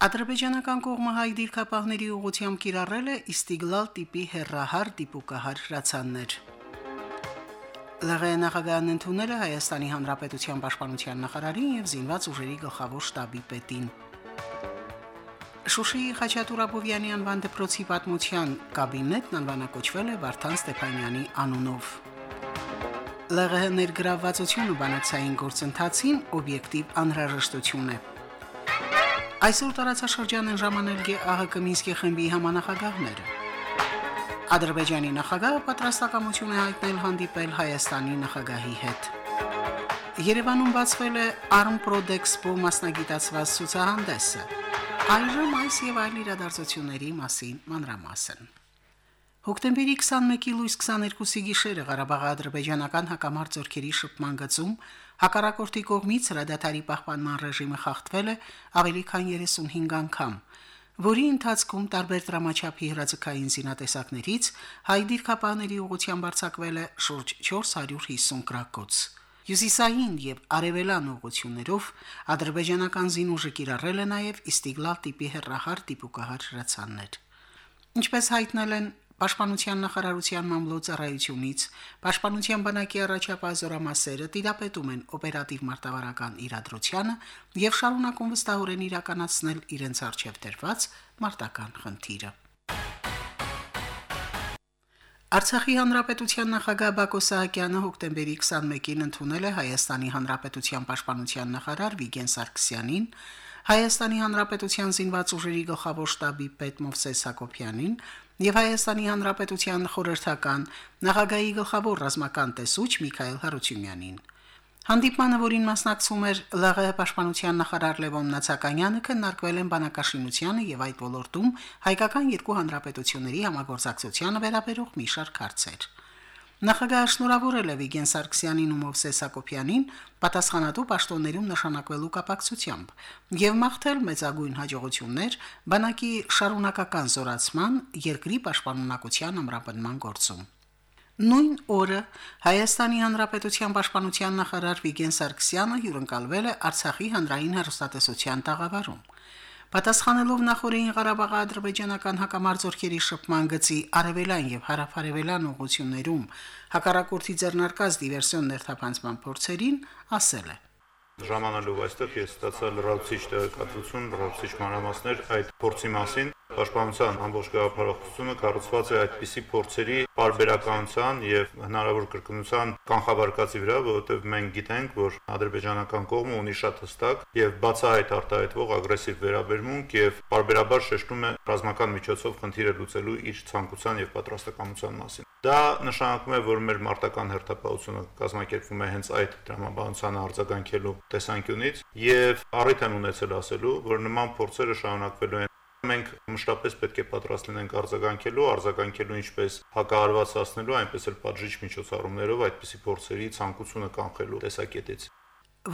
Ադրբեջանական կողմը հայ դիրքապահների ուղությամբ կիրառել է Իստիգլալ տիպի հերրահար դիպուկահար հրացաններ։ ԼՂ նախագահն ընդունել է Հայաստանի Հանրապետության Պաշտպանության նախարարին եւ զինված ուժերի գլխավոր շտաբի պետին։ Շուշիի Խաչատուր Աբովյանի անվան դպրոցի պատմության կաբինետն անվանակոչվել է Վարդան Ստեփանյանի անունով։ ԼՂՀ ներգրավվածությունը բանակցային գործընթացին օբյեկտիվ անհրաժեշտություն է։ Այսօր տարածաշրջան են ժամանել ԳԱՀԿ Մինսկի խմբի համանախագահները։ Ադրբեջանի նախագահը պատրաստակամություն է հայտնել հանդիպել Հայաստանի նախագահի հետ։ Երևանում բացվել է Armprodex-ո մասնագիտացված ցուցահանդեսը։ Այժմ այս եւ այլ իրադարձությունների մասին մանրամասն։ Հոկտեմբերի 21-ի լույս 22-ի գիշերը Ղարաբաղի ադրբեջանական հակամարտ ծորքերի շփման գծում հակառակորդի կողմից հրադադարի պահպանման ռեժիմը խախտվել է ավելի քան 35 անգամ, որի ընթացքում տարբեր դրամաչափի հրաձգային զինատեսակներից հայ դիրքապահների ուղղությամբ արձակվել է շուրջ 450 գրակոց։ Հյուսիսային եւ արևելան ուղություններով ադրբեջանական զինուժը կիրառել է նաեւ Իստիգլալ տիպի հերրահար տիպուկահար հրացաններ։ Ինչպես հայտնել են Պաշտպանության նախարարության մամլոյցարայությունից Պաշտպանության բանակի առաջապահ զորամասերը տիրապետում են օպերատիվ մարտավարական իրադրությանը եւ շարունակում վստահորեն իրականացնել իրենց արժեվ դրված մարտական խնդիրը։ Արցախի հանրապետության նախագահ Բակո Սահակյանը հոկտեմբերի 21-ին ընդունել է Հայաստանի հանրապետության պաշտպանության նախարար Վիգեն Սարգսյանին, Հայաստանի հանրապետության զինված ուժերի գլխավոր շտաբի պետ Մովսես Հակոբյանին եւ Հայաստանի Հանրապետության խորհրդական նախագահի գլխավոր ռազմական տեսուչ Միքայել Հարությունյանին։ Հանդիպմանը, որին մասնակցում էր ԼՂՀ պաշտպանության նախարար Լևոն Նացականյանը, քննարկվել են բանակաշինությանը եւ այդ ոլորտում հայկական երկու հանրապետությունների համագործակցությանը վերաբերող մի շարք հարցեր։ Նախագահը շնորհավորել է Վիգեն Սարգսյանին ու Մովսես Հակոբյանին պատասխանատու պաշտոններում նշանակվելու կապակցությամբ եւ մաղթել մեծագույն հաջողություններ բանակի շարունակական զորացման երկրի պաշտպանունակության ամրապնման գործում։ Նույն օրը Հայաստանի Հանրապետության պաշտպանության նախարար Վիգեն Սարգսյանը հյուրընկալվել է Արցախի հանրային հեռուստատեսության տաղավարում։ Պատասխանելով նախորդին Ղարաբաղի ադրբեջանական հակամարտությունների շփման գծի արևելյան եւ հարավարևելյան ուղություններում հակառակորդի ձեռնարկած դիվերսիոն ներթափանցման փորձերին, ասել է. Ժամանալով այստեղ ես ստացա լրացիչ տեղեկատվություն, լրացիչ մանրամասներ այդ փորձի մասին։ Պաշտպանության ամբողջ գաղափարախոսությունը կառուցված է այդպիսի փորձերի բարբերականության եւ հնարավոր կրկնության կանխաբարկացի վրա, որովհետեւ մենք գիտենք, որ ադրբեջանական կողմը ունի շատ հստակ եւ բացահայտ արտահայտվող ագրեսիվ վերաբերմունք եւ բարբերաբար շեշտում է ռազմական միջոցով խնդիրը լուծելու իր ցանկության եւ պատրաստակամության մասին։ Դա նշանակում է, որ մեր մարտական հերթապահությունը կազմակերպվում է հենց այդ դրամաբանությանը արձագանքելու տեսանկյունից եւ առիթ եմ ունեցել ասելու, որ նման փորձերը շարունակվելու են Մենք մշտապես պետք է պատրաստ լինենք արձագանքելու, արձագանքելու ինչպես հակահարվածացնելու, այնպես էլ պատժիչ միջոցառումներով այդպիսի փորձերի ցանկությունը կանխելու տեսակետից։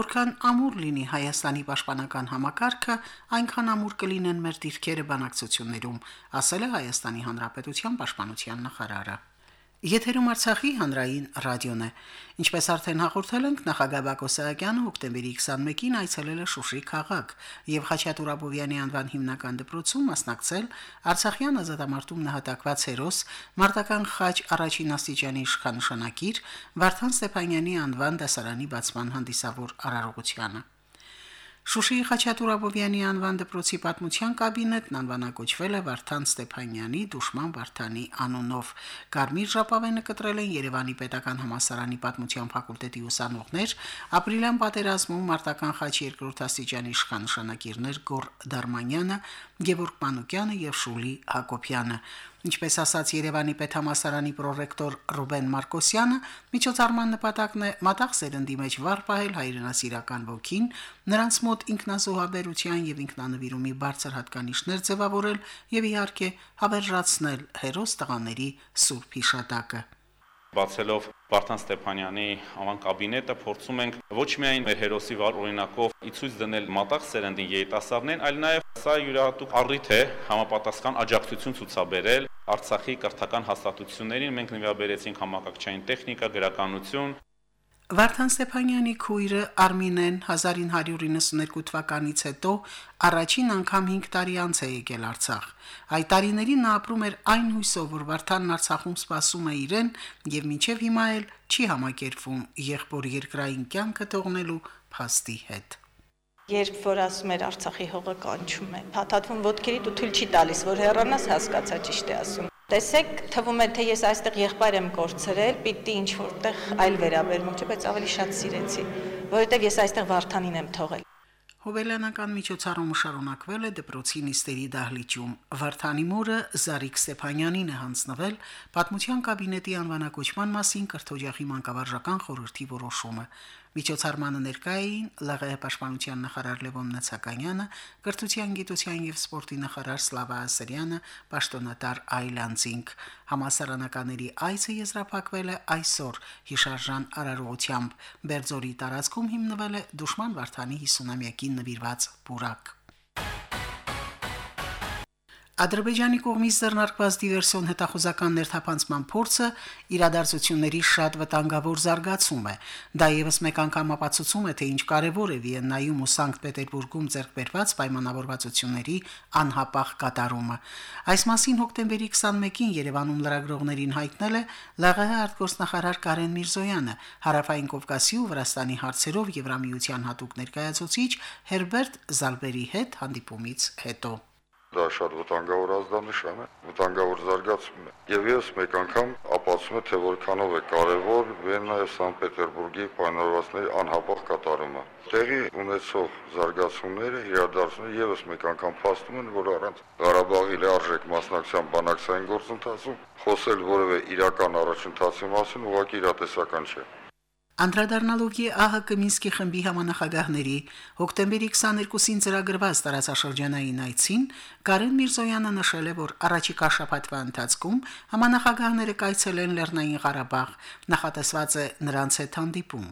Որքան ամուր լինի Հայաստանի պաշտպանական համակարգը, այնքան ամուր կլինեն մեր դիրքերը բանակցություններում, ասել է Հայաստանի Հանրապետության պաշտպանության նախարարը։ Եթերում Արցախի հանրային ռադիոն է։ Ինչպես արդեն հաղորդել ենք, նախագահ Բակո Սահակյանը հոկտեմբերի 21-ին այցելել է Շուշի քաղաք եւ Խաչատուր Աբովյանի անվան հիմնական դպրոցում մասնակցել Արցախյան ազատամարտում նահատակված հերոս Մարտական խաչ առաջին աստիճանի իշխանշանակիր Վարդան Ստեփանյանի անվան դասարանի բացման հանդիսավոր արարողությանը։ Շուշիի Խաչատուր Աբովյանի անվան դպրոցի պատմության կաբինետն անվանակոչվել է Վարդան Ստեփանյանի Դուշման Վարդանի անունով։ Կարմիր ժապավենը կտրել են Երևանի Պետական համալսարանի պատմության ֆակուլտետի ուսանողներ, ապրիլյան պատերազմում Մարտական խաչ երկրորդ աստիճանի իշխանշանակիրներ Գոր Դարմանյանը, Գևորգ Մանուկյանը եւ Շուլի Հակոբյանը։ Ինչպես ասաց Երևանի պետհամասարանի պրոռեկտոր Ռուբեն Մարկոսյանը, միջոցառման նպատակն է մտաղ սերնդի մեջ վառ պահել հայրենասիրական ոգին, նրանց մոտ ինքնազոհաբերության եւ ինքնանվիրումի բարձր հատկանիշներ ձևավորել եւ իհարկե հավերժացնել հերոս տղաների սուրբ հիշատակը։ Բացելով Վարդան Ստեփանյանի անվան կաբինետը փորձում ենք ոչ միայն մեր հերոսի վար օրինակով ի ցույց դնել մատաղ սերնդին երիտասարդներին, այլ նաև սա յուրահատուկ առիթ է համապատասխան աջակցություն ցուցաբերել Արցախի կրթական հաստատություններին։ Մենք նվիրաբերեցինք համակարգչային տեխնիկա, գրականություն, Վարդան Ստեփանյանի քույրը Արմինեն 1992 թվականից հետո առաջին անգամ 5 տարի անց է եկել Արցախ։ Այդ տարիներին նա ապրում էր այն հույսով, որ Վարդանն Արցախում սպասում է իրեն եւ մինչեւ հիմա էլ չի համակերպվում եղբոր երկրային կյանքը թողնելու փաստի հետ։ Երբ որ ասում էր Արցախի հողը կանչում է, հաթաթվում ոդքերիդ ու թույլ չի տալիս, որ հեռանաս հասկացա ճիշտ է ասում։ Տեսեք, թվում է թե ես այստեղ եղբայր եմ կորցրել, պիտի ինչ որտեղ այլ վերաբերմունք չէ, բայց ավելի շատ սիրեցի, որովհետև ես այստեղ Վարդանին եմ թողել։ Հոբելյանական միջոցառումը շարունակվել է դպրոցի նիստերի դահլիճում։ Վարդանի մորը Զարիկ Ստեփանյանին է հանձնվել պատմության կաբինետի անվանակոչման մասին կրթօջախի մանկավարժական խորհրդի որոշումը։ Միջոցառմանը ներկա էին ԼՂՀ պաշտպանության նախարար Լևոն Նացականյանը, կրթության, գիտության եւ սպորտի նախարար Սլավա Ասրյանը, պաշտոնատար Այլանդզինգ։ Համասարանականների այցը եզրափակվել է այսօր հիշարժան արարողությամբ։ Բերձորի տարածքում հիմնվել է Դուշման Վարդանի 50-ամյակին նվիրված բուրակ։ Ադրբեջանի կողմից ձեռնարկված դիվերսիոն հետախուզական ներթափանցման փորձը իրադարձությունների շատ վտանգավոր զարգացում է։ Դա եւս մեկ անգամ ապացուցում է, թե ինչ կարևոր է Վիեննայում ու Սանկտ Պետերբուրգում ձեռքբերված պայմանավորվածությունների անհապաղ կատարումը։ Այս մասին հոկտեմբերի 21-ին Երևանում լրագրողներին հայտնել է ԼՂՀ արտգործնախարար Կարեն Միրզոյանը, Հարավային Կովկասի ու Վրաստանի հարցերով Եվրամիության հատուկ ներկայացուցիչ Հերբերտ Զալբերի հետ հանդիպումից հետո։ Դա շատ վտանգավոր ազդանշան է, վտանգավոր զարգացում է։ Եվ ես մեկ անգամ ապացուցում է, թե որքանով է կարևոր Վիեննայի Սանկտ Պետերբուրգի պայմանավորվածների անհապաղ կատարումը։ Տեղի ունեցող զարգացումները, իրադարձությունները եւս մեկ անգամ փաստում են, որ առանց Ղարաբաղի լիարժեք մասնակցության բանակցային գործընթացում խոսել որևէ իրական առաջընթացի մասին ուղղակի իրատեսական չէ։ Անդրադառնալով ԵԱՀԿ Մինսկի խմբի համանախագահների հոկտեմբերի 22-ին ծրագրված տարածաշրջանային այցին Կարեն Միրզոյանը նշել է, որ առաջիկա շաբաթվա ընթացքում համանախագահները կայցելեն Լեռնային Ղարաբաղ, նախատեսված է նրանց հետ հանդիպում։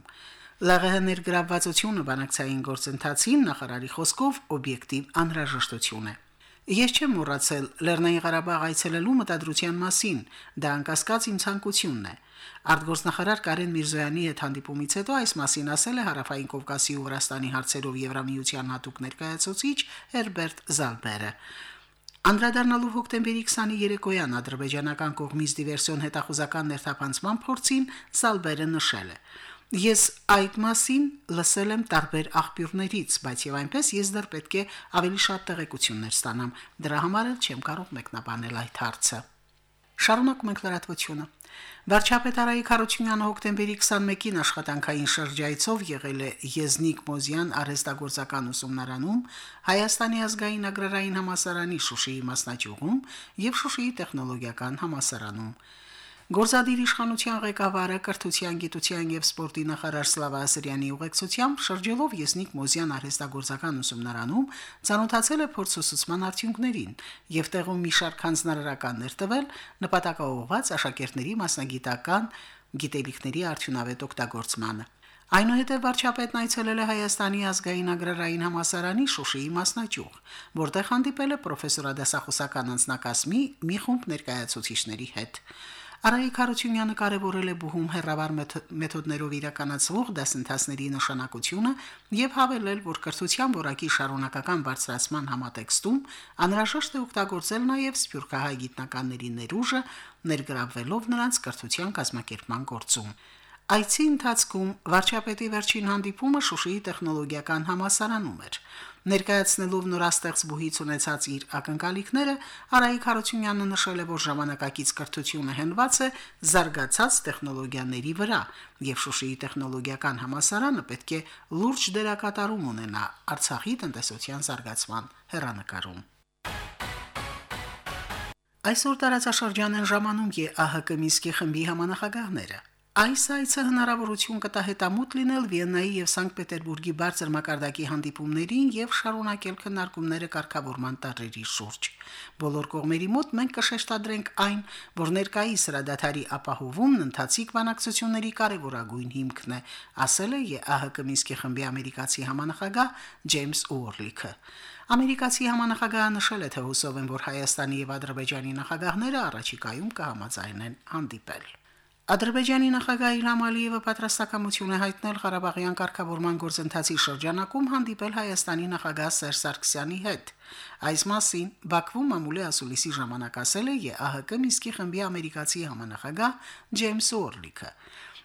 ԼՂՀ ներգրավվածությունը բանակցային գործընթացին նախարարի խոսքով օբյեկտիվ անհրաժեշտություն է։ Ես չեմ մոռացել Լեռնային Ղարաբաղ այցելելու մտադրության մասին, դա անկասկած իմ ցանկությունն է։ Արտգործնախարար Կարեն Միրզոյանի հետ հանդիպումից հետո այս մասին ասել է Հարավային Կովկասի ու Վրաստանի հարցերով Եվրամիության հատուկ ներկայացուցիչ Հերբերտ Զալբերը։ Անդրադառնալով հոկտեմբերի 20-ի երեկոյան ադրբեջանական կողմից դիվերսիոն հետախուզական ներթափանցման փորձին Զալբերը նշել է. Ես այդ մասին լսել եմ տարբեր աղբյուրներից, բայց եւ այնպես ես դեռ պետք է ավելի շատ տեղեկություններ ստանամ։ Դրա համար էլ չեմ կարող մեկնաբանել այդ հարցը։ Շարունակում ենք լրատվությունը։ Վարչապետ Արայիկ Խարությունյանը հոկտեմբերի 21-ին աշխատանքային շրջայցով եղել է Եզնիկ Մոզյան արհեստագործական ուսումնարանում, Հայաստանի ազգային agrarային համասարանի Շուշիի մասնաճյուղում եւ Շուշիի տեխնոլոգիական համասարանում։ Գործադիր իշխանության ղեկավարը կրթության, գիտության եւ սպորտի նախարար Սլավա Ասրյանի ուղեկցությամբ շրջելով Եսնիկ Մոզյան արհեստագործական ուսումնարանում ցանոթացել է փորձուսուցման արդյունքներին եւ տեղում մի շարք հանձնարարականներ տվել նպատակաուղղված աշակերտների մասնագիտական գիտելիքների արդյունավետ օգտագործմանը։ Այնուհետև վարչապետն այցելել է Հայաստանի ազգային agrarային համասարանի Շուշիի մասնաճյուղ, որտեղ հանդիպել է պրոֆեսորադասախոսական անձնակազմի մի խումբ ներկայացուցիչների հետ։ Արայիկ Խարությունյանը կարևորել է բուհում հերավար մեթոդներով իրականացվող դասընթացների նշանակությունը եւ հավելել, որ կրթության որակի շարունակական բարձրացման համատեքստում անհրաժեշտ է օգտագործել նաեւ սփյուռքահայ գիտնականների ներուժը, ներգրավվելով նրանց կրթության կազմակերպման գործում։ Այցի ընթացքում վարչապետի վերջին հանդիպումը Շուշիի տեխնոլոգիական համասարանում էր։ Ներկայացնելով նորաստեղծ բուհից ունեցած իր ակնկալիքները, Արայիկ Հարությունյանը նշել է, որ ժամանակակից կրթությունը հենված է զարգացած տեխնոլոգիաների վրա, եւ Շուշիի տեխնոլոգիական համասարանը պետք է լուրջ դերակատարում ունենա Արցախի տնտեսության զարգացման հերանեկարում։ Այսօր տարածաշրջան են ժամանում ԵԱՀԿ Մինսկի խմբի համանախագահները։ Այս այցը հնարավորություն կտա հետամուտ լինել Վիեննայի եւ Սանկտ Պետերբուրգի բարձր մակարդակի հանդիպումներին եւ շարունակել քննարկումները կարգավորման տարերի շուրջ։ Բոլոր կողմերի մոտ մենք կշեշտադրենք այն, որ ներկայիս հրադադարի ապահովումն ընթացիկ բանակցությունների կարևորագույն հիմքն է, ասել է ԵԱՀԿ Մինսկի խմբի ամերիկացի համանախագահ Ջեյմս Ուորլիքը։ Ամերիկացի համանախագահը նշել է, թե հուսով են, որ Հայաստանի եւ Ադրբեջանի նախագահները առաջիկայում կհամաձայնեն հանդիպել։ Ադրբեջանի նախագահ Իլհամ Ալիևը պատրաստակամություն է հայտնել Ղարաբաղյան կարգավորման գործընթացի շրջանակում հանդիպել Հայաստանի նախագահ Սերժ Սարգսյանի հետ։ Այս մասին Բաքվում մամուլի ասուլիսի ժամանակ ասել է ԵԱՀԿ Միսկի խմբի ամերիկացի համանախագահ Ջեյմս Օրլիքը։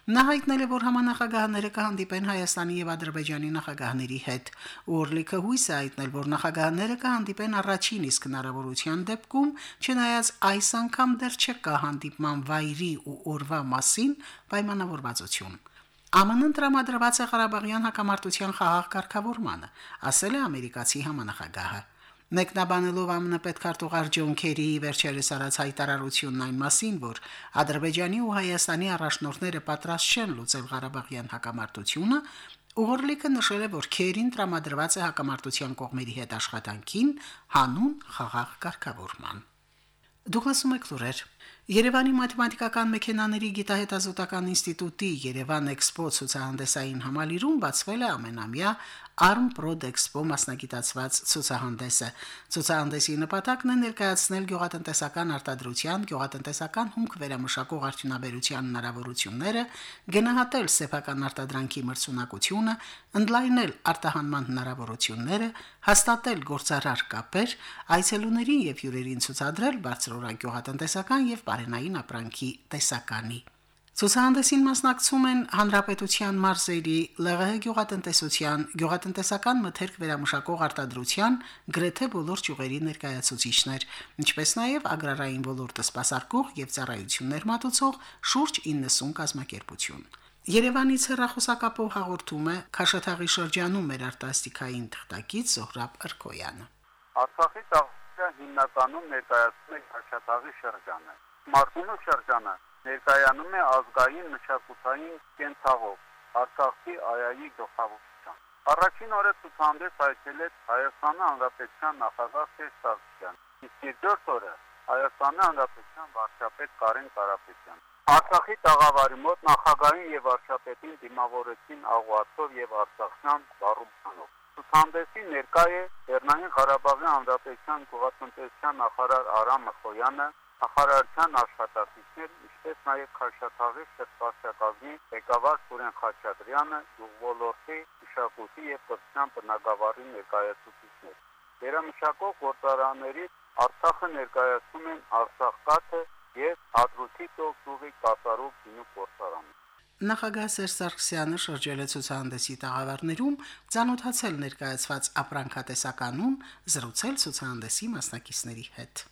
Նա հայտնել է, որ համանախագահները կհանդիպեն Հայաստանի եւ Ադրբեջանի նախագահների հետ։ Օրլիքը հույս է հայտնել, որ նախագահները կհանդիպեն առաջին իսկ հնարավորության դեպքում, չնայած այս անգամ դեռ չկա հանդիպման վայրի ու օրվա մասին պայմանավորվածություն։ ԱՄՆ-ն տրամադրված է Ղարաբաղյան հակամարտության խաղաղ կարգավորմանը, ասել է ամերիկացի համանախագահը։ Մեկնաբանելով ԱՄՆ պետքարտուղար Ջոն Քերիի վերջերս արած հայտարարությունն այն մասին, որ Ադրբեջանի ու Հայաստանի առաջնորդները պատրաստ չեն լուծել Ղարաբաղյան հակամարտությունը, Ուղորլիկը նշել է, որ Քերին տրամադրված է հակամարտության կողմերի հետ աշխատանքին հանուն խաղաղ կարգավորման։ Դուք լսում եք լուրեր։ Երևանի մաթեմատիկական մեքենաների գիտահետազոտական ինստիտուտի Երևան Էքսպո ցուցահանդեսային համալիրում բացվել է ամենամյա Arm Prod Expo մասնագիտացված ցուցահանդեսը։ Ցուցահանդեսի նպատակն է ներկայացնել գյուղատնտեսական արտադրության, գյուղատնտեսական հումք վերամշակող արդյունաբերության հնարավորությունները, գնահատել սեփական արտադրանքի մրցունակությունը, ընդլայնել արտահանման հնարավորությունները, հաստատել գործարար կապեր, այցելուներին եւ հյուրերին ցուցադրել բարձրորակ գյուղատնտեսական եւ բարենային ապրանքի տեսականի։ Ցուցահանդեսին մասնակցում են հանրապետության մարզերի ԼՂՀ գյուղատնտեսության, գյուղատնտեսական մթերք վերամշակող արտադրության գրեթե բոլոր ճյուղերի ներկայացուցիչներ, ինչպես նաև agrarային ոլորտը սպասարկող եւ ծառայություններ մատուցող շուրջ 90 կազմակերպություն։ Երևանից հեռախոսակապով հաղորդում է Քաշաթաղի շրջանում մեր արտասթիկային թղթակից Զոհրաբ Ըրկոյանը։ Արցախի տաղը հիմնականում ներկայացնում է Քաշաթաղի շրջանը։ Մարտունու շրջանը ներկայանում է ազգային մշակութային կենցաղով Արցախի այայի գլխավորության։ Առաջին օրը ցուցահանդես այցելեց Հայաստանի Հանրապետության նախագահ Սերժ Սարգսյան, իսկ երկրորդ օրը Հայաստանի Հանրապետության վարչապետ Կարեն Կարապետյան։ Արցախի տաղավարի մոտ նախագահին եւ վարչապետին դիմավորեցին աղուացով եւ արցախյան բարումանով։ Ցուցահանդեսի ներկա է Լեռնային Ղարաբաղի Հանրապետության գյուղատնտեսության նախարար Արամ Մխոյանը, նախարարության աշխատակիցներ, ինչպես նաև Խաչաթաղի շրջակազմի ղեկավար Սուրեն Խաչատրյանը, յուղոլորտի մշակույթի եւ կրթության բնագավառի ներկայացուցիչներ։ Վերամշակող գործարանների Արցախը ներկայացում են Արցախ կաթը եւ Հադրութի տոկտուղի կատարող գինու գործարանը։ Նախագահ Սերժ Սարգսյանը շրջել է ցուցահանդեսի տաղավարներում, ցանոթացել ներկայացված ապրանքատեսականուն, զրուցել ցուցահանդեսի մասնակիցների հետ։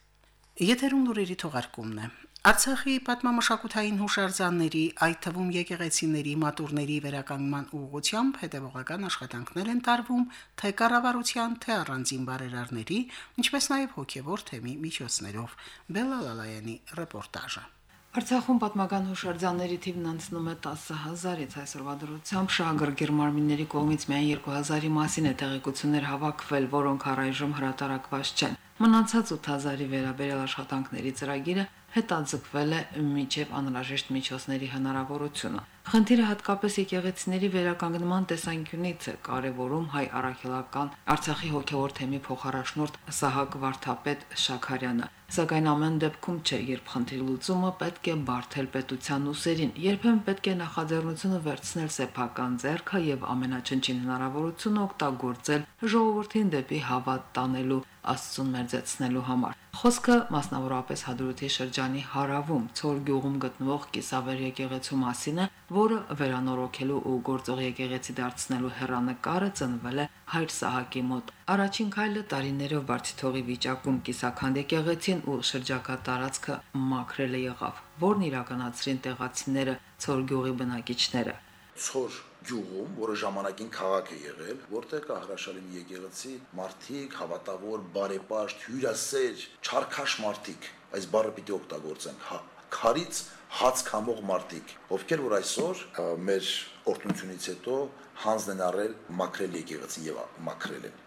Եթերում լուրերի թողարկումն է։ Արցախի պատմամշակութային հուշարձանների, այդ թվում եկեղեցիների, մատուրների վերականգնման ուղղությամբ հետևողական աշխատանքներ են տարվում թե կառավարության, թե առանձին բարերարների, ինչպես նաև հոգևոր թեմի միջոցներով։ Բելալալայանի ռեպորտաժը։ Արցախում պատմական հուշարձանների թիվն անցնում է 10000-ից այսօրվա դրությամբ շահագրգիռ մարմինների կողմից միայն 2000-ի մասին է տեղեկություններ հավաքվել, որոնք առայժմ հրատարակված չեն։ Մնացած 8000-ի վերաբերյալ աշխատանքների ծրագիրը հետաձգվել է միջև անհրաժեշտ միջոցների հնարավորությունը։ Խնդիրը հատկապես եկեղեցիների վերականգնման տեսանկյունից է կարևորում հայ առաքելական Արցախի հոգևոր թեմի փոխարաշնորհ Սահակ Վարդապետ Շաքարյանը։ Սակայն ամեն դեպքում չէ, երբ խնդրի լուծումը պետք է բարթել պետության ուսերին, երբեմն պետք է նախաձեռնությունը վերցնել սեփական ձեռքը եւ ամենաչնչին հնարավորությունը օգտագործել ժողովրդին դեպի հավատ տանելու աստծուն մերձեցնելու համար։ Խոսքը մասնավորապես Հադրութի շրջանի հարավում Ցոր գյուղում գտնվող Կիսավեր եկեղեցու մասին է, որը վերանորոգելու ու գործող եկեղեցի դարձնելու հերանեկարը ծնվել է Հայր Սահակի մոտ։ Առաջին քայլը տարիներով բարձիթողի վիճակում Կիսաքանդ եկեղեցին ու շրջակա տարածքը մաքրելը եղավ, որն իրականացրին տեղացիները Ցոր գյուղի բնակիչները։ Ցոր գյուղում, որը ժամանակին քաղաք է եղել, որտեղ կա հրաշալի մի եկեղեցի, մարդիկ, հավատավոր, բարեպաշտ, հյուրասեր, չարքաշ մարդիկ, այս բառը պիտի օգտագործենք, հա, քարից հաց կամող մարդիկ, ովքեր որ այսօր մեր օրտնությունից հետո հանձն են առել մակրել եկեղեցին եւ մակրել են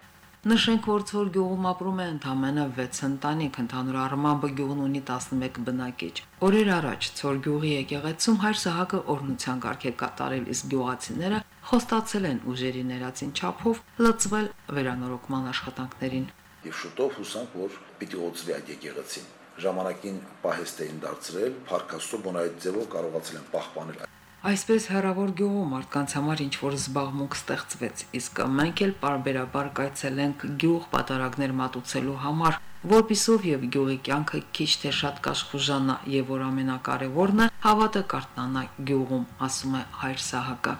Նշենք, որ Ցոր գյուղում ապրում է ընդամենը 6 ընտանիք, ընդհանուր առմամբ գյուղն ունի 11 բնակիչ։ Օրեր առաջ Ցոր գյուղի եկեղեցում հայր Սահակը օրնության կարգ է կատարել, իսկ գյուղացիները խոստացել են ուժերի ներածին չափով լծվել վերանորոգման աշխատանքներին։ Եվ շուտով հուսանք, որ պիտի օծվի այդ եկեղեցին ժամանակին պահեստ էին դարձրել, Փարքաստո բոնայդ ձևով կարողացել են պահպանել Այսպես հերավոր գյուղում մարդկանց համար ինչ որ զբաղմունք ստեղծվեց, իսկ մենք էլ parberabar կայցելենք գյուղ պատարագներ մատուցելու համար, որpիսով եւ գյուղի կյանքը քիչ թե շատ կաշխուժանա եւ որ ամենակարևորն է հավատը կարտնանա գյուղում, ասում է հայր Սահակը։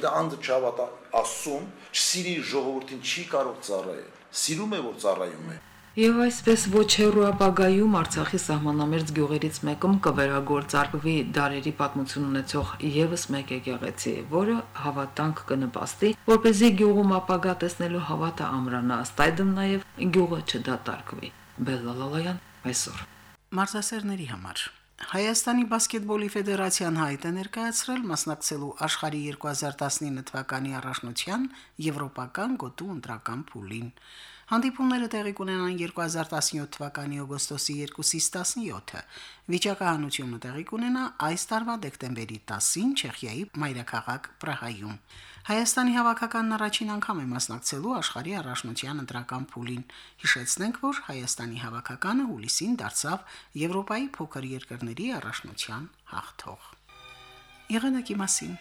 Դա անդը չհավատա ասում, չսիրի ժողովրդին չի կարող ծառայել։ Սիրում է որ ծառայում է Եվ այսպես ոչ հեռու ապագայում Արցախի սահմանամերձ գյուղերից մեկում կվերագործարկվի դարերի պատմություն ունեցող եւս մեկ եկեղեցի, որը հավատանք կնպաստի, որպեսզի գյուղում ապագա տեսնելու հավատը ամրանա, ըստ այդմ նաեւ գյուղը չդատարկվի։ Բելլալալայան այսօր Մարզասերների համար. Հայաստանի բասկետբոլի ֆեդերացիան հայտ է ներկայացրել մասնակցելու աշխարհի 2019 թվականի առաջնության եվրոպական գոտու ընտրական փուլին։ Հանդիպումները տեղի կունենան 2017 թվականի օգոստոսի 2-ից 17-ը։ Վիճակահանությունը տեղի կունենա այս տարվա դեկտեմբերի 10-ին Չեխիայի մայրաքաղաք Պրահայում։ Հայաստանի հավաքականն առաջին անգամ է մասնակցելու աշխարհի առաջնության ընտրական փուլին։ Հիշեցնենք, որ Հայաստանի հավաքականը հուլիսին դարձավ Եվրոպայի փոքր երկրների առաջնության հաղթող։ Եղանակի մասին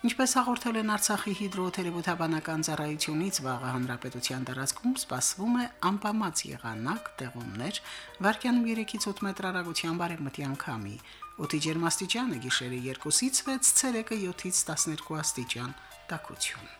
Ինչպես հաղորդել են Արցախի հիդրոթերապևտաբանական ծառայությունից, վաղը հանրապետության տարածքում սպասվում է անպամած եղանակ, տեղումներ, վարկյանում 3-ից 8 մետր հեռագության բարեմտյան քամի։ Օդի ջերմաստիճանը գիշերը 2-ից 6, ցերեկը 7-ից 12 աստիճան, տաքություն։